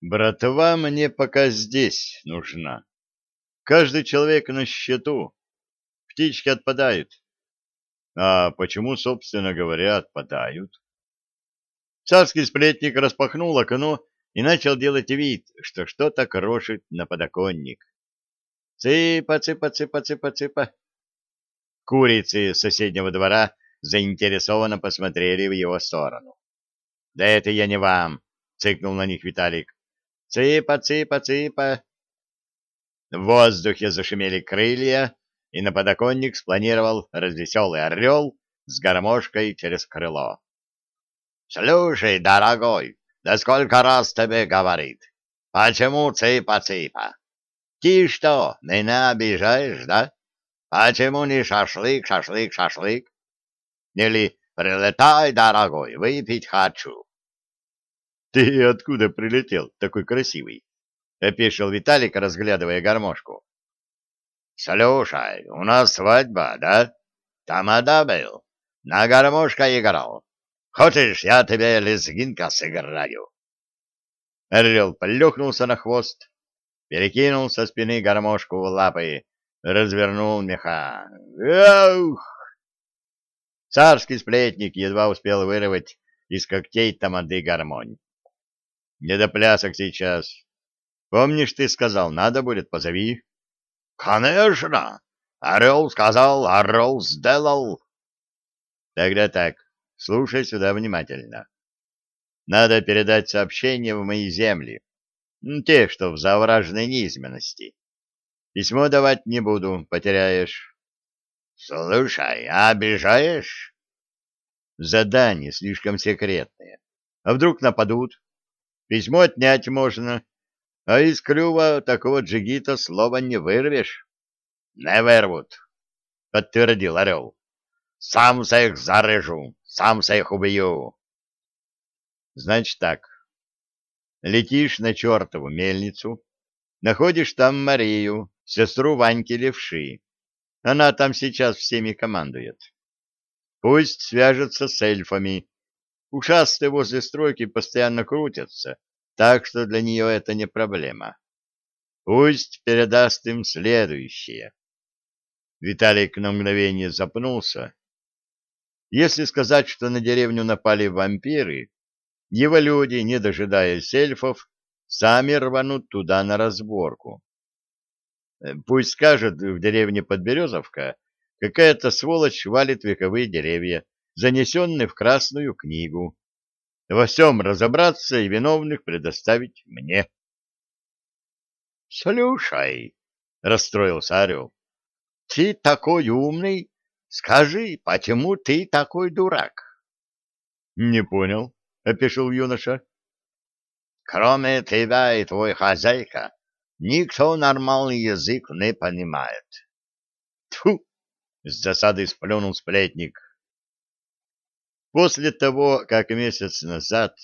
Братва мне пока здесь нужна. Каждый человек на счету. Птички отпадают. А почему, собственно говоря, отпадают? Царский сплетник распахнул окно и начал делать вид, что что-то крошит на подоконник. Цыпа, цыпа, цыпа, цыпа, цыпа. Курицы соседнего двора заинтересованно посмотрели в его сторону. — Да это я не вам, — цыкнул на них Виталик. Цыпа, цыпа, цыпа. В воздухе зашумели крылья, и на подоконник спланировал развеселый орел с гармошкой через крыло. — Слушай, дорогой, да сколько раз тебе говорит? Почему цыпа-цыпа? Ты что, меня обижаешь, да? Почему не шашлык, шашлык, шашлык? Или прилетай, дорогой, выпить хочу. — Ты откуда прилетел, такой красивый? — опешил Виталик, разглядывая гармошку. — Слушай, у нас свадьба, да? Тамада был. На гармошка играл. Хочешь, я тебе лезгинка сыграю? Орел плюхнулся на хвост, перекинул со спины гармошку в лапы, развернул меха. Эх! Царский сплетник едва успел вырвать из когтей тамады гармонь. Не до плясок сейчас. Помнишь, ты сказал, надо будет, позови. Конечно. Орел сказал, орел сделал. Тогда так, слушай сюда внимательно. Надо передать сообщение в мои земли. Те, что в завраженной низменности. Письмо давать не буду, потеряешь. Слушай, а обижаешь? Задание слишком секретное. А вдруг нападут? Письмо отнять можно, а из клюва такого джигита слова не вырвешь. — Не вырвут, — подтвердил орел. — Сам их зарежу, сам их убью. — Значит так. Летишь на чертову мельницу, находишь там Марию, сестру Ваньки Левши. Она там сейчас всеми командует. Пусть свяжется с эльфами, Ушастые возле стройки постоянно крутятся, так что для нее это не проблема. Пусть передаст им следующее. Виталик на мгновение запнулся. Если сказать, что на деревню напали вампиры, его люди, не дожидаясь эльфов, сами рванут туда на разборку. Пусть скажет в деревне Подберезовка, какая-то сволочь валит вековые деревья, занесенный в Красную книгу. Во всем разобраться и виновных предоставить мне. — Слушай, — расстроился Орел, — ты такой умный, скажи, почему ты такой дурак? — Не понял, — опешил юноша. — Кроме тебя и твой хозяйка, никто нормальный язык не понимает. — Тьфу! — с засадой сплюнул сплетник. После того, как месяц назад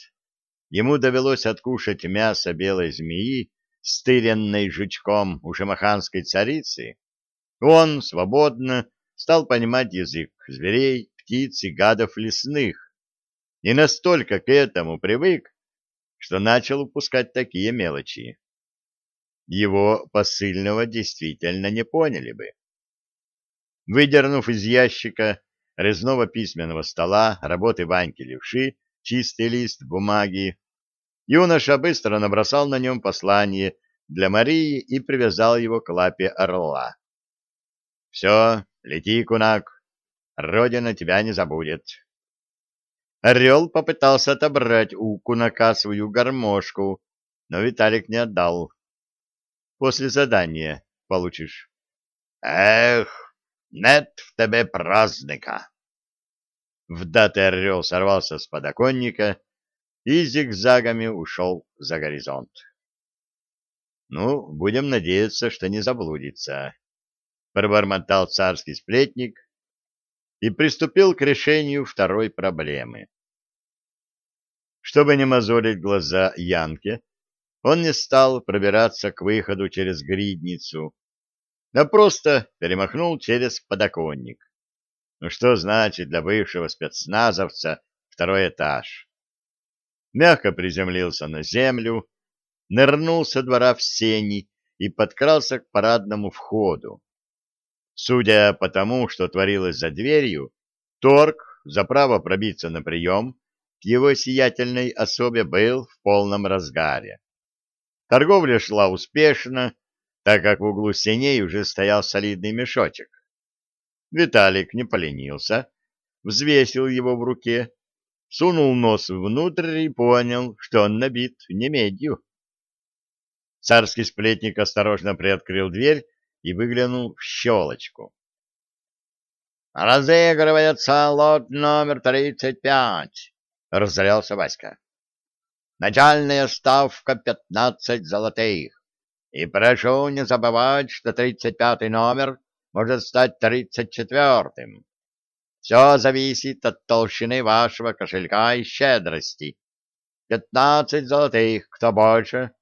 ему довелось откушать мясо белой змеи, стыренной жучком у шамаханской царицы, он свободно стал понимать язык зверей, птиц и гадов лесных, и настолько к этому привык, что начал упускать такие мелочи. Его посыльного действительно не поняли бы. Выдернув из ящика резного письменного стола, работы Ваньки Левши, чистый лист бумаги. Юноша быстро набросал на нем послание для Марии и привязал его к лапе орла. «Все, лети, кунак, родина тебя не забудет». Орел попытался отобрать у кунака свою гармошку, но Виталик не отдал. «После задания получишь». «Эх!» Нет в тебе праздника. Вдатый орел сорвался с подоконника и зигзагами ушел за горизонт. Ну, будем надеяться, что не заблудится, пробормотал царский сплетник и приступил к решению второй проблемы. Чтобы не мозолить глаза Янке, он не стал пробираться к выходу через гридницу, а просто перемахнул через подоконник. Ну что значит для бывшего спецназовца второй этаж? Мягко приземлился на землю, нырнул со двора в сени и подкрался к парадному входу. Судя по тому, что творилось за дверью, торг за право пробиться на прием к его сиятельной особе был в полном разгаре. Торговля шла успешно, так как в углу сеней уже стоял солидный мешочек. Виталик не поленился, взвесил его в руке, сунул нос внутрь и понял, что он набит не медью. Царский сплетник осторожно приоткрыл дверь и выглянул в щелочку. «Разыгрывается лот номер тридцать пять», — разорялся Васька. «Начальная ставка пятнадцать золотых. И прошу не забывать, что тридцать пятый номер может стать тридцать четвертым. Все зависит от толщины вашего кошелька и щедрости. Пятнадцать золотых, кто больше?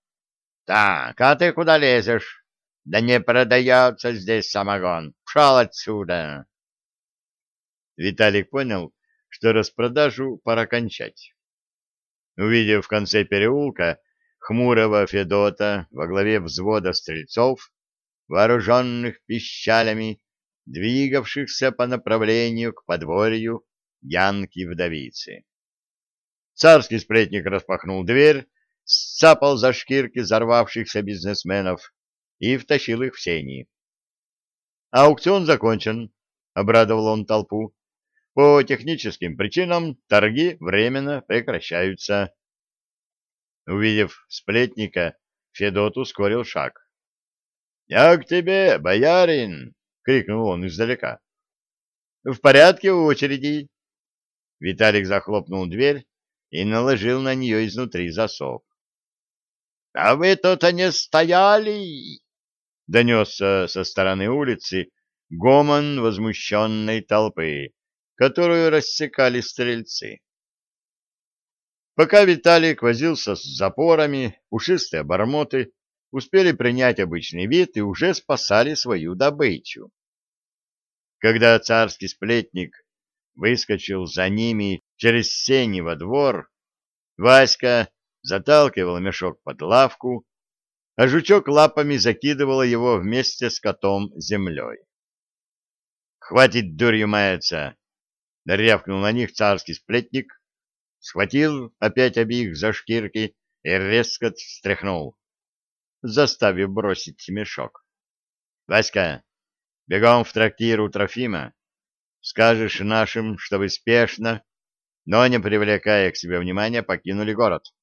Так, а ты куда лезешь? Да не продается здесь самогон. Пшел отсюда. Виталик понял, что распродажу пора кончать. Увидев в конце переулка хмурого Федота во главе взвода стрельцов, вооруженных пищалями, двигавшихся по направлению к подворью Янки-вдовицы. Царский сплетник распахнул дверь, сцапал за шкирки взорвавшихся бизнесменов и втащил их в сени. «Аукцион закончен», — обрадовал он толпу. «По техническим причинам торги временно прекращаются». Увидев сплетника, Федот ускорил шаг. — Я к тебе, боярин! — крикнул он издалека. — В порядке очереди. Виталик захлопнул дверь и наложил на нее изнутри засов. — А вы тут не стояли! — донесся со стороны улицы гомон возмущенной толпы, которую рассекали стрельцы. Пока Виталик возился с запорами, пушистые обормоты успели принять обычный вид и уже спасали свою добычу. Когда царский сплетник выскочил за ними через сени во двор, Васька заталкивал мешок под лавку, а жучок лапами закидывал его вместе с котом землей. «Хватит дурью маяться!» — рявкнул на них царский сплетник, схватил опять обеих за шкирки и резко встряхнул, заставив бросить мешок. — Васька, бегом в трактир у Трофима. Скажешь нашим, чтобы спешно, но не привлекая к себе внимания, покинули город.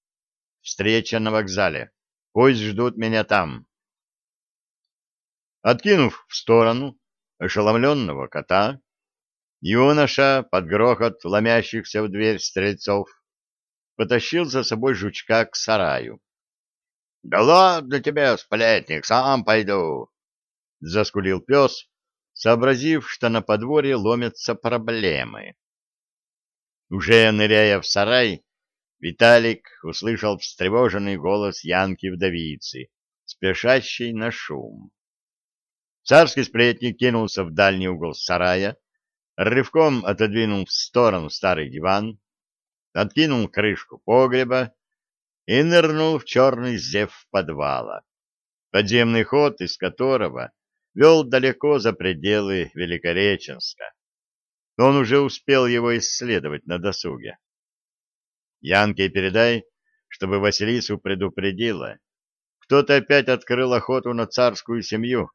Встреча на вокзале. Пусть ждут меня там. Откинув в сторону ошеломленного кота, Юноша, под грохот ломящихся в дверь стрельцов, потащил за собой жучка к сараю. — Да ладно тебе, сплетник, сам пойду! — заскулил пес, сообразив, что на подворье ломятся проблемы. Уже ныряя в сарай, Виталик услышал встревоженный голос Янки-вдовицы, спешащей на шум. Царский сплетник кинулся в дальний угол сарая, рывком отодвинул в сторону старый диван, откинул крышку погреба и нырнул в черный зев подвала, подземный ход из которого вел далеко за пределы Великореченска. Он уже успел его исследовать на досуге. Янке передай, чтобы Василису предупредила. Кто-то опять открыл охоту на царскую семью,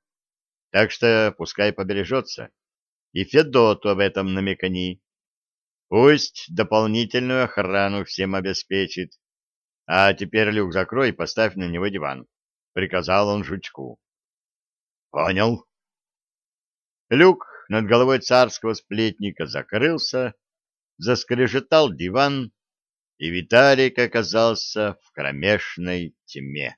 так что пускай побережется и Федоту об этом намекани. Пусть дополнительную охрану всем обеспечит. А теперь люк закрой и поставь на него диван, — приказал он жучку. — Понял. Люк над головой царского сплетника закрылся, заскрежетал диван, и Виталик оказался в кромешной тьме.